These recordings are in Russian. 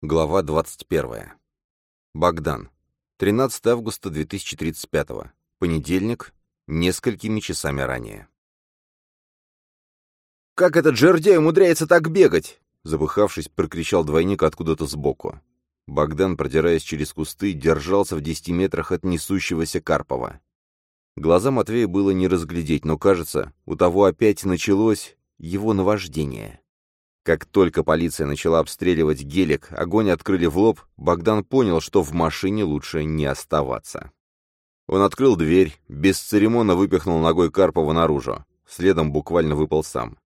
Глава 21. Богдан. 13 августа 2035. Понедельник, несколькими часами ранее. «Как этот жердяй умудряется так бегать?» Запыхавшись, прокричал двойник откуда-то сбоку. Богдан, продираясь через кусты, держался в десяти метрах от несущегося Карпова. Глаза Матвея было не разглядеть, но, кажется, у того опять началось его наваждение. Как только полиция начала обстреливать гелик, огонь открыли в лоб, Богдан понял, что в машине лучше не оставаться. Он открыл дверь, бесцеремонно выпихнул ногой Карпова наружу. Следом буквально выпал сам.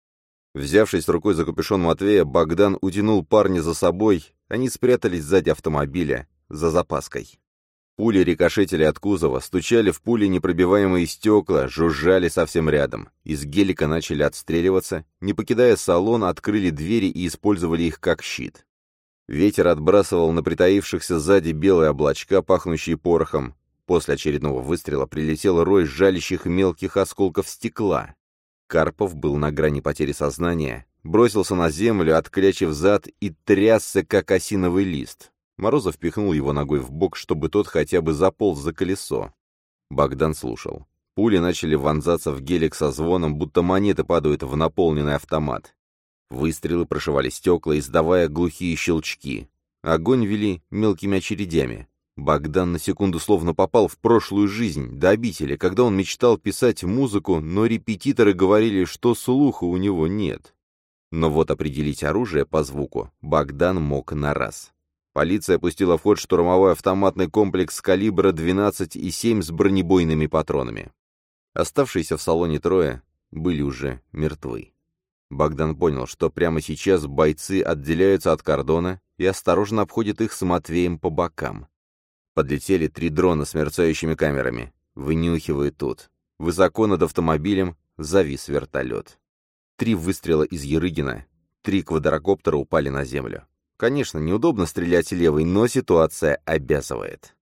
Взявшись рукой за капюшон Матвея, Богдан утянул парня за собой, они спрятались сзади автомобиля, за запаской. Пули рикошетили от кузова, стучали в пули непробиваемые стекла, жужжали совсем рядом. Из гелика начали отстреливаться, не покидая салон, открыли двери и использовали их как щит. Ветер отбрасывал на притаившихся сзади белые облачка, пахнущие порохом. После очередного выстрела прилетел рой жалящих мелких осколков стекла. Карпов был на грани потери сознания, бросился на землю, отклячив зад и трясся, как осиновый лист. Морозов пихнул его ногой в бок, чтобы тот хотя бы заполз за колесо. Богдан слушал. Пули начали вонзаться в гелик со звоном, будто монеты падают в наполненный автомат. Выстрелы прошивали стекла, издавая глухие щелчки. Огонь вели мелкими очередями. Богдан на секунду словно попал в прошлую жизнь, до обители, когда он мечтал писать музыку, но репетиторы говорили, что слуха у него нет. Но вот определить оружие по звуку Богдан мог на раз. Полиция пустила в ход штурмовой автоматный комплекс калибра 12,7 с бронебойными патронами. Оставшиеся в салоне трое были уже мертвы. Богдан понял, что прямо сейчас бойцы отделяются от кордона и осторожно обходят их с Матвеем по бокам. Подлетели три дрона с мерцающими камерами. Вынюхивают тут. Высоко над автомобилем завис вертолет. Три выстрела из Ерыгина, три квадрокоптера упали на землю. Конечно, неудобно стрелять левой, но ситуация обязывает.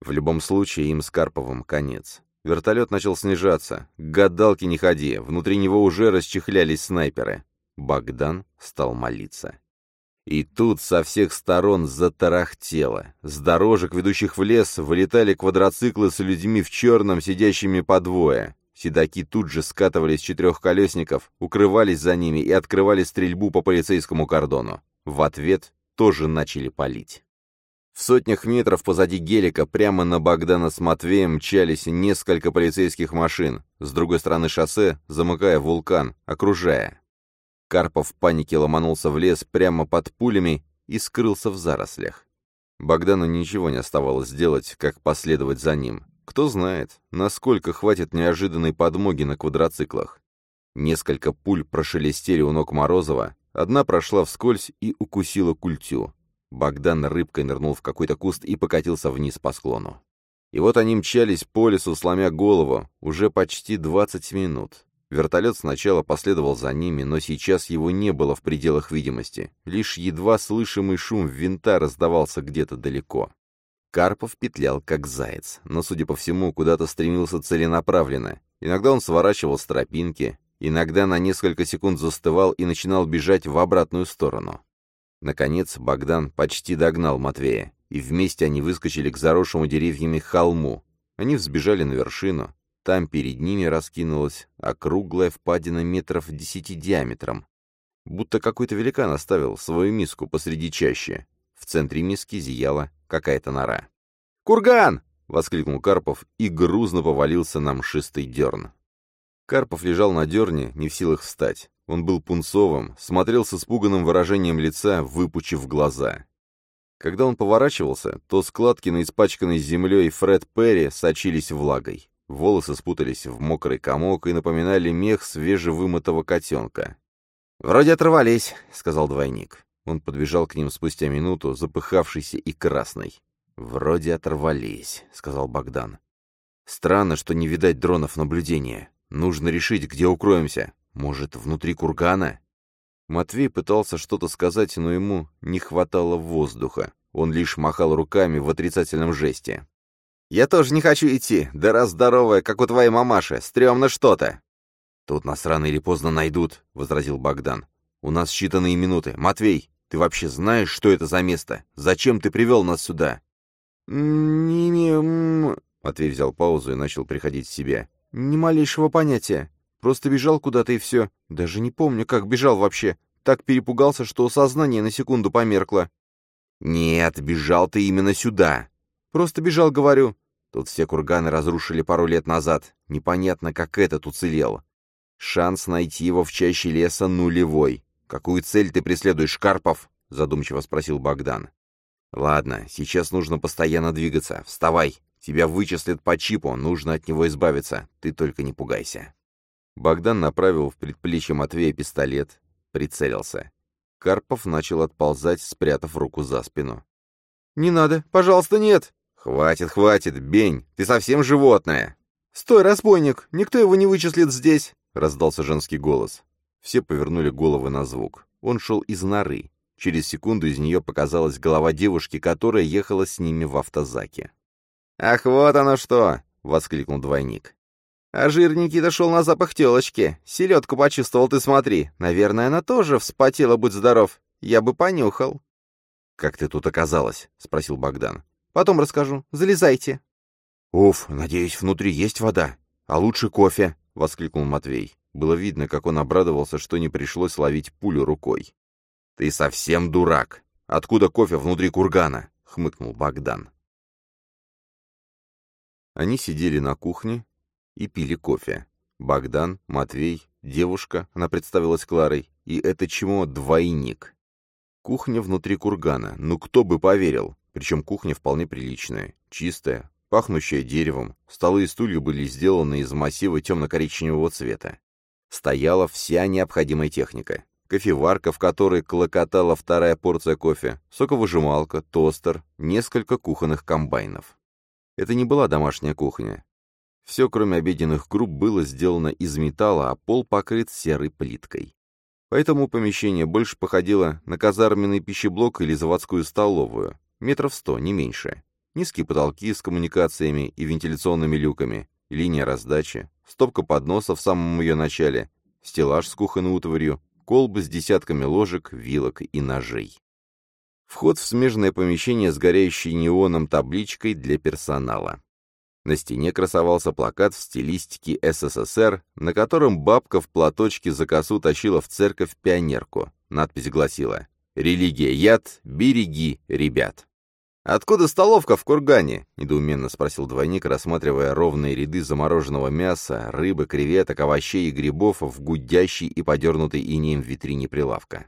В любом случае, им с Карповым конец. Вертолет начал снижаться. К гадалке не ходи, внутри него уже расчехлялись снайперы. Богдан стал молиться. И тут со всех сторон затарахтело. С дорожек, ведущих в лес, вылетали квадроциклы с людьми в черном, сидящими по двое. Седаки тут же скатывались с четырехколесников, укрывались за ними и открывали стрельбу по полицейскому кордону. В ответ тоже начали палить. В сотнях метров позади гелика прямо на Богдана с Матвеем мчались несколько полицейских машин, с другой стороны шоссе, замыкая вулкан, окружая. Карпов в панике ломанулся в лес прямо под пулями и скрылся в зарослях. Богдану ничего не оставалось сделать, как последовать за ним. Кто знает, насколько хватит неожиданной подмоги на квадроциклах. Несколько пуль прошелестели у ног Морозова, Одна прошла вскользь и укусила культю. Богдан рыбкой нырнул в какой-то куст и покатился вниз по склону. И вот они мчались по лесу, сломя голову, уже почти 20 минут. Вертолет сначала последовал за ними, но сейчас его не было в пределах видимости. Лишь едва слышимый шум винта раздавался где-то далеко. Карпов петлял, как заяц, но, судя по всему, куда-то стремился целенаправленно. Иногда он сворачивал с тропинки, Иногда на несколько секунд застывал и начинал бежать в обратную сторону. Наконец Богдан почти догнал Матвея, и вместе они выскочили к заросшему деревьями холму. Они взбежали на вершину. Там перед ними раскинулась округлая впадина метров десяти диаметром. Будто какой-то великан оставил свою миску посреди чащи. В центре миски зияла какая-то нора. «Курган!» — воскликнул Карпов и грузно повалился на мшистый дерн. Карпов лежал на дерне, не в силах встать. Он был пунцовым, смотрел с испуганным выражением лица, выпучив глаза. Когда он поворачивался, то складки на испачканной землей Фред Перри сочились влагой. Волосы спутались в мокрый комок и напоминали мех свежевымытого котенка. «Вроде оторвались», — сказал двойник. Он подбежал к ним спустя минуту, запыхавшийся и красный. «Вроде оторвались», — сказал Богдан. «Странно, что не видать дронов наблюдения. Нужно решить, где укроемся. Может, внутри кургана?» Матвей пытался что-то сказать, но ему не хватало воздуха. Он лишь махал руками в отрицательном жесте. «Я тоже не хочу идти, да раз здоровая, как у твоей мамаши, стрёмно что-то!» «Тут нас рано или поздно найдут», — возразил Богдан. «У нас считанные минуты. Матвей, Ты вообще знаешь, что это за место? Зачем ты привел нас сюда?» «Не имею...» Матвей взял паузу и начал приходить в себя. «Ни малейшего понятия. Просто бежал куда-то и все. Даже не помню, как бежал вообще. Так перепугался, что сознание на секунду померкло». «Нет, бежал ты именно сюда». «Просто бежал, говорю». Тут все курганы разрушили пару лет назад. Непонятно, как этот уцелел. Шанс найти его в чаще леса нулевой. «Какую цель ты преследуешь, Карпов?» — задумчиво спросил Богдан. «Ладно, сейчас нужно постоянно двигаться. Вставай. Тебя вычислят по чипу, нужно от него избавиться. Ты только не пугайся». Богдан направил в предплечье Матвея пистолет, прицелился. Карпов начал отползать, спрятав руку за спину. «Не надо, пожалуйста, нет!» «Хватит, хватит, Бень, ты совсем животное!» «Стой, разбойник, никто его не вычислит здесь!» — раздался женский голос. Все повернули головы на звук. Он шел из норы. Через секунду из нее показалась голова девушки, которая ехала с ними в автозаке. «Ах, вот оно что!» — воскликнул двойник. «А жирненький дошел на запах телочки. Селедку почувствовал, ты смотри. Наверное, она тоже вспотела, будь здоров. Я бы понюхал». «Как ты тут оказалась?» — спросил Богдан. «Потом расскажу. Залезайте». «Уф, надеюсь, внутри есть вода. А лучше кофе», — воскликнул Матвей. Было видно, как он обрадовался, что не пришлось ловить пулю рукой. «Ты совсем дурак! Откуда кофе внутри кургана?» — хмыкнул Богдан. Они сидели на кухне и пили кофе. Богдан, Матвей, девушка, она представилась Кларой, и это чему двойник. Кухня внутри кургана, ну кто бы поверил, причем кухня вполне приличная, чистая, пахнущая деревом, столы и стулья были сделаны из массива темно-коричневого цвета стояла вся необходимая техника. Кофеварка, в которой клокотала вторая порция кофе, соковыжималка, тостер, несколько кухонных комбайнов. Это не была домашняя кухня. Все, кроме обеденных групп, было сделано из металла, а пол покрыт серой плиткой. Поэтому помещение больше походило на казарменный пищеблок или заводскую столовую, метров сто, не меньше. Низкие потолки с коммуникациями и вентиляционными люками, линия раздачи, стопка подносов в самом ее начале, стеллаж с кухонной утварью, колбы с десятками ложек, вилок и ножей. Вход в смежное помещение с горящей неоном табличкой для персонала. На стене красовался плакат в стилистике СССР, на котором бабка в платочке за косу тащила в церковь пионерку. Надпись гласила «Религия яд, береги, ребят». «Откуда столовка в кургане?» — недоуменно спросил двойник, рассматривая ровные ряды замороженного мяса, рыбы, креветок, овощей и грибов в гудящей и подернутой инеем витрине прилавка.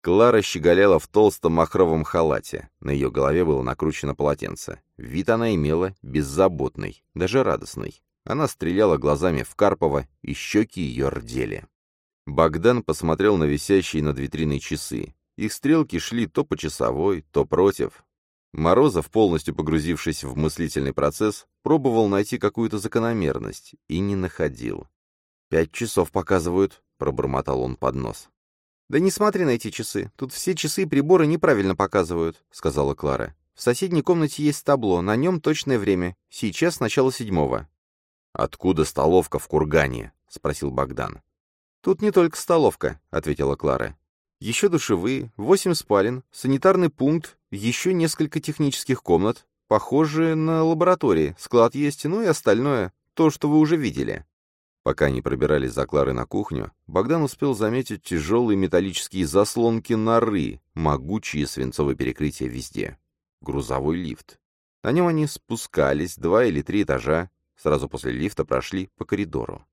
Клара щеголяла в толстом махровом халате. На ее голове было накручено полотенце. Вид она имела беззаботный, даже радостный. Она стреляла глазами в Карпова, и щеки ее рдели. Богдан посмотрел на висящие над витриной часы. Их стрелки шли то по часовой, то против, Морозов, полностью погрузившись в мыслительный процесс, пробовал найти какую-то закономерность и не находил. «Пять часов показывают», — пробормотал он под нос. «Да не смотри на эти часы. Тут все часы и приборы неправильно показывают», — сказала Клара. «В соседней комнате есть табло, на нем точное время. Сейчас начало седьмого». «Откуда столовка в кургане?» — спросил Богдан. «Тут не только столовка», — ответила Клара. Еще душевые, восемь спален, санитарный пункт, еще несколько технических комнат, похожие на лаборатории, склад есть, ну и остальное, то, что вы уже видели. Пока они пробирались за Кларой на кухню, Богдан успел заметить тяжелые металлические заслонки норы, могучие свинцовые перекрытия везде. Грузовой лифт. На нем они спускались два или три этажа, сразу после лифта прошли по коридору.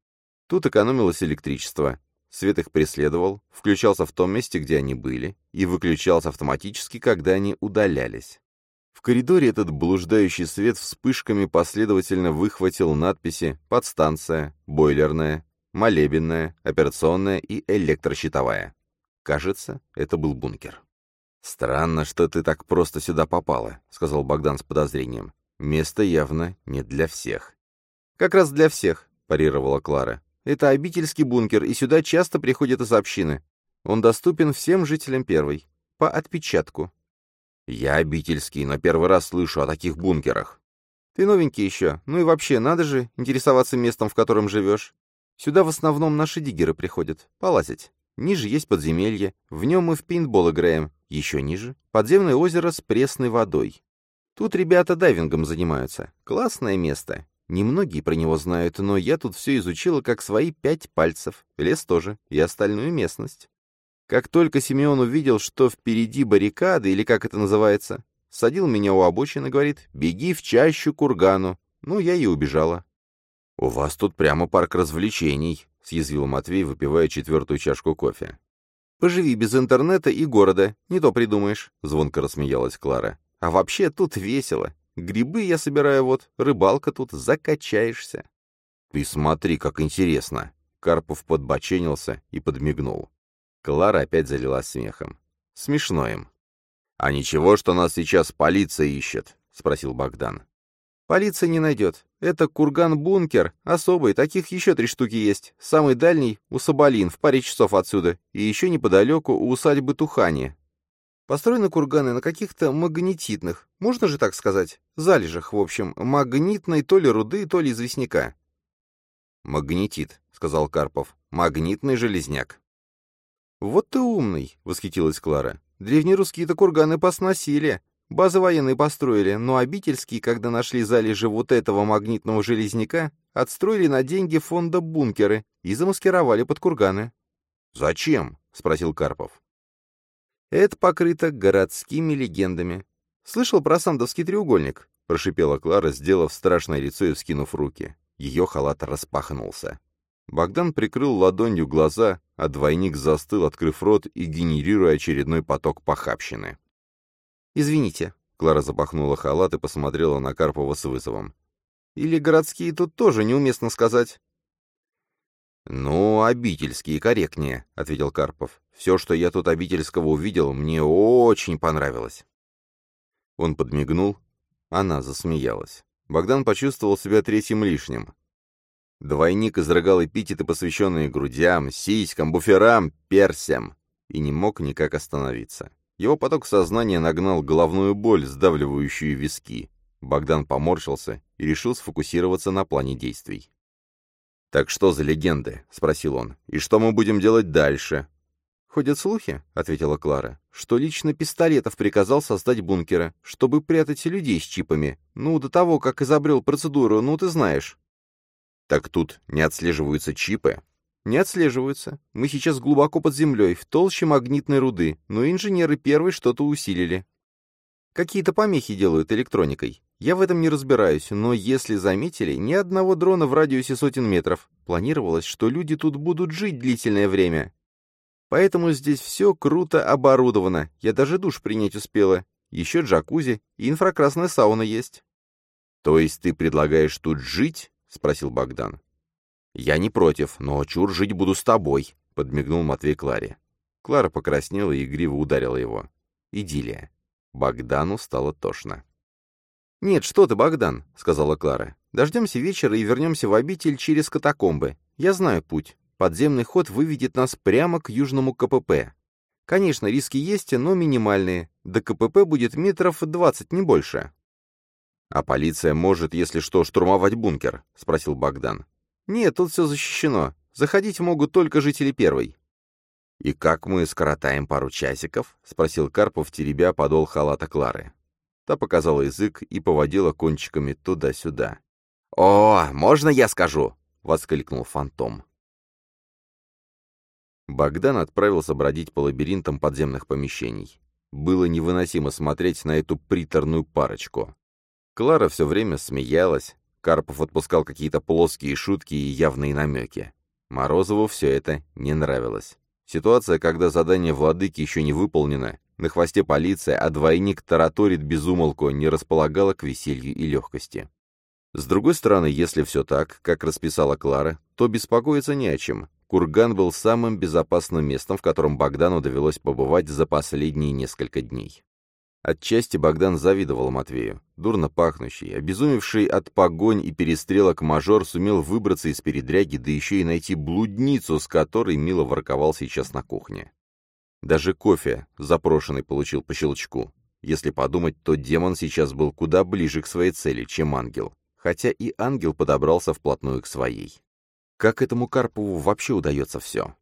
Тут экономилось электричество, Свет их преследовал, включался в том месте, где они были, и выключался автоматически, когда они удалялись. В коридоре этот блуждающий свет вспышками последовательно выхватил надписи «Подстанция», «Бойлерная», «Молебенная», «Операционная» и «Электрощитовая». Кажется, это был бункер. «Странно, что ты так просто сюда попала», — сказал Богдан с подозрением. «Место явно не для всех». «Как раз для всех», — парировала Клара. Это обительский бункер, и сюда часто приходят из общины. Он доступен всем жителям первой. По отпечатку. Я обительский, но первый раз слышу о таких бункерах. Ты новенький еще. Ну и вообще, надо же интересоваться местом, в котором живешь. Сюда в основном наши диггеры приходят, полазить. Ниже есть подземелье, в нем мы в пейнтбол играем, Еще ниже — подземное озеро с пресной водой. Тут ребята дайвингом занимаются. Классное место. Немногие про него знают, но я тут все изучила как свои пять пальцев. Лес тоже. И остальную местность. Как только Симеон увидел, что впереди баррикады, или как это называется, садил меня у обочины, говорит, беги в чащу кургану. Ну, я и убежала. «У вас тут прямо парк развлечений», — съязвил Матвей, выпивая четвертую чашку кофе. «Поживи без интернета и города, не то придумаешь», — звонко рассмеялась Клара. «А вообще тут весело. Грибы я собираю вот, рыбалка тут, закачаешься». «Ты смотри, как интересно!» Карпов подбоченился и подмигнул. Клара опять залилась смехом. «Смешно им». «А ничего, что нас сейчас полиция ищет?» — спросил Богдан. Полиция не найдет. Это курган-бункер, особый, таких еще три штуки есть. Самый дальний — у Соболин, в паре часов отсюда, и еще неподалеку у усадьбы Тухани. Построены курганы на каких-то магнетитных, можно же так сказать, залежах, в общем, магнитной то ли руды, то ли известняка. «Магнетит», — сказал Карпов, — «магнитный железняк». «Вот ты умный», — восхитилась Клара. «Древнерусские-то курганы посносили, Базы военные построили, но обительские, когда нашли залежи вот этого магнитного железняка, отстроили на деньги фонда бункеры и замаскировали под курганы. «Зачем?» — спросил Карпов. «Это покрыто городскими легендами. Слышал про Сандовский треугольник?» — прошипела Клара, сделав страшное лицо и вскинув руки. Ее халат распахнулся. Богдан прикрыл ладонью глаза, а двойник застыл, открыв рот и генерируя очередной поток похабщины. «Извините», — Клара запахнула халат и посмотрела на Карпова с вызовом. «Или городские тут тоже неуместно сказать?» «Ну, обительские корректнее», — ответил Карпов. «Все, что я тут обительского увидел, мне очень понравилось». Он подмигнул, она засмеялась. Богдан почувствовал себя третьим лишним. Двойник изрыгал эпитеты, посвященные грудям, сиськам, буферам, персям, и не мог никак остановиться. Его поток сознания нагнал головную боль, сдавливающую виски. Богдан поморщился и решил сфокусироваться на плане действий. «Так что за легенды?» — спросил он. «И что мы будем делать дальше?» «Ходят слухи», — ответила Клара, «что лично Пистолетов приказал создать бункеры, чтобы прятать людей с чипами. Ну, до того, как изобрел процедуру, ну, ты знаешь». «Так тут не отслеживаются чипы?» Не отслеживаются. Мы сейчас глубоко под землей, в толще магнитной руды, но инженеры первые что-то усилили. Какие-то помехи делают электроникой. Я в этом не разбираюсь, но если заметили, ни одного дрона в радиусе сотен метров. Планировалось, что люди тут будут жить длительное время. Поэтому здесь все круто оборудовано. Я даже душ принять успела. Еще джакузи и инфракрасная сауна есть. «То есть ты предлагаешь тут жить?» — спросил Богдан. «Я не против, но чур жить буду с тобой», — подмигнул Матвей Кларе. Клара покраснела и игриво ударила его. Идиллия. Богдану стало тошно. «Нет, что ты, Богдан», — сказала Клара. «Дождемся вечера и вернемся в обитель через катакомбы. Я знаю путь. Подземный ход выведет нас прямо к южному КПП. Конечно, риски есть, но минимальные. До КПП будет метров двадцать, не больше». «А полиция может, если что, штурмовать бункер?» — спросил Богдан. «Нет, тут все защищено. Заходить могут только жители первой». «И как мы скоротаем пару часиков?» — спросил Карпов, теребя подол халата Клары. Та показала язык и поводила кончиками туда-сюда. «О, можно я скажу?» — воскликнул фантом. Богдан отправился бродить по лабиринтам подземных помещений. Было невыносимо смотреть на эту приторную парочку. Клара все время смеялась, Карпов отпускал какие-то плоские шутки и явные намеки. Морозову все это не нравилось. Ситуация, когда задание владыки еще не выполнено, на хвосте полиция, а двойник тараторит безумолку, не располагала к веселью и легкости. С другой стороны, если все так, как расписала Клара, то беспокоиться не о чем. Курган был самым безопасным местом, в котором Богдану довелось побывать за последние несколько дней. Отчасти Богдан завидовал Матвею. Дурно пахнущий, обезумевший от погонь и перестрелок мажор сумел выбраться из передряги, да еще и найти блудницу, с которой мило ворковал сейчас на кухне. Даже кофе запрошенный получил по щелчку. Если подумать, то демон сейчас был куда ближе к своей цели, чем ангел. Хотя и ангел подобрался вплотную к своей. Как этому Карпову вообще удается все?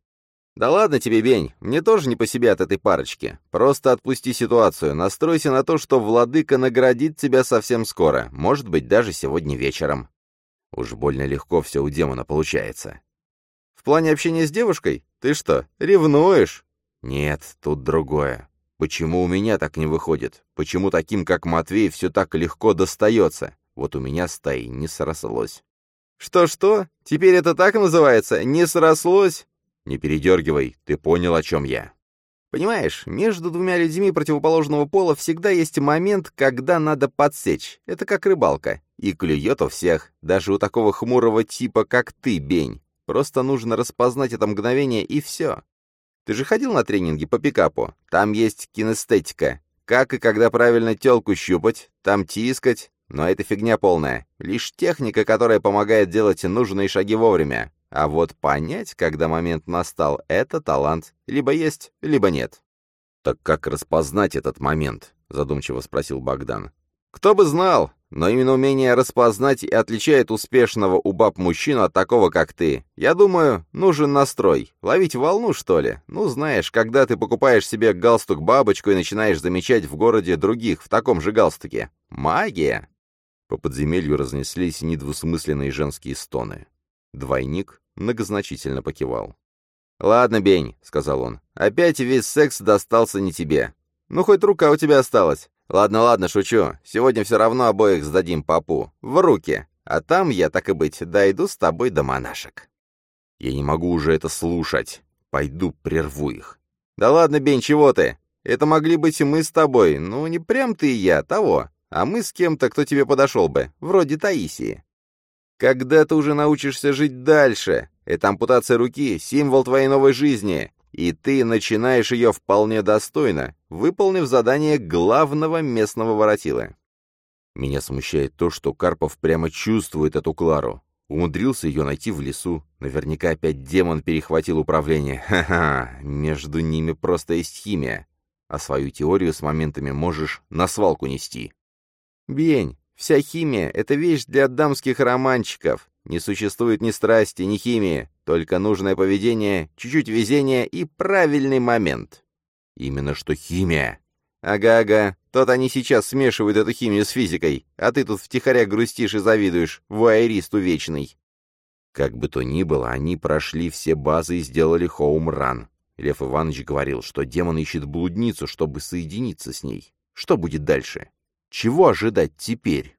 «Да ладно тебе, Бень, мне тоже не по себе от этой парочки. Просто отпусти ситуацию, настройся на то, что владыка наградит тебя совсем скоро, может быть, даже сегодня вечером». Уж больно легко все у демона получается. «В плане общения с девушкой? Ты что, ревнуешь?» «Нет, тут другое. Почему у меня так не выходит? Почему таким, как Матвей, все так легко достается? Вот у меня с Таей не срослось». «Что-что? Теперь это так называется? Не срослось?» «Не передергивай, ты понял, о чем я». Понимаешь, между двумя людьми противоположного пола всегда есть момент, когда надо подсечь. Это как рыбалка. И клюет у всех, даже у такого хмурого типа, как ты, Бень. Просто нужно распознать это мгновение, и все. Ты же ходил на тренинги по пикапу? Там есть кинестетика. Как и когда правильно телку щупать, там тискать. Но это фигня полная. Лишь техника, которая помогает делать нужные шаги вовремя. А вот понять, когда момент настал, это талант. Либо есть, либо нет. «Так как распознать этот момент?» — задумчиво спросил Богдан. «Кто бы знал, но именно умение распознать и отличает успешного у баб мужчину от такого, как ты. Я думаю, нужен настрой. Ловить волну, что ли? Ну, знаешь, когда ты покупаешь себе галстук-бабочку и начинаешь замечать в городе других в таком же галстуке. Магия!» По подземелью разнеслись недвусмысленные женские стоны. Двойник многозначительно покивал. «Ладно, Бень», — сказал он, — «опять весь секс достался не тебе. Ну, хоть рука у тебя осталась. Ладно, ладно, шучу. Сегодня все равно обоих сдадим папу. В руки. А там я, так и быть, дойду с тобой до монашек». «Я не могу уже это слушать. Пойду прерву их». «Да ладно, Бень, чего ты? Это могли быть и мы с тобой. Ну, не прям ты и я, того. А мы с кем-то, кто тебе подошел бы. Вроде Таисии». Когда ты уже научишься жить дальше? Эта ампутация руки — символ твоей новой жизни, и ты начинаешь ее вполне достойно, выполнив задание главного местного воротила. Меня смущает то, что Карпов прямо чувствует эту Клару. Умудрился ее найти в лесу. Наверняка опять демон перехватил управление. Ха-ха, между ними просто есть химия. А свою теорию с моментами можешь на свалку нести. Бень, Вся химия — это вещь для дамских романчиков. Не существует ни страсти, ни химии, только нужное поведение, чуть-чуть везения и правильный момент. Именно что химия. Ага-ага, тот они сейчас смешивают эту химию с физикой, а ты тут втихаря грустишь и завидуешь, вуайерист увечный. Как бы то ни было, они прошли все базы и сделали хоум-ран. Лев Иванович говорил, что демон ищет блудницу, чтобы соединиться с ней. Что будет дальше? Чего ожидать теперь?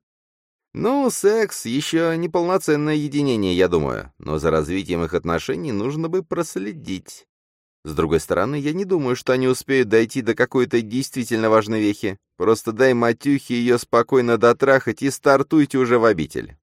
Ну, секс — еще не полноценное единение, я думаю, но за развитием их отношений нужно бы проследить. С другой стороны, я не думаю, что они успеют дойти до какой-то действительно важной вехи. Просто дай матюхе ее спокойно дотрахать и стартуйте уже в обитель.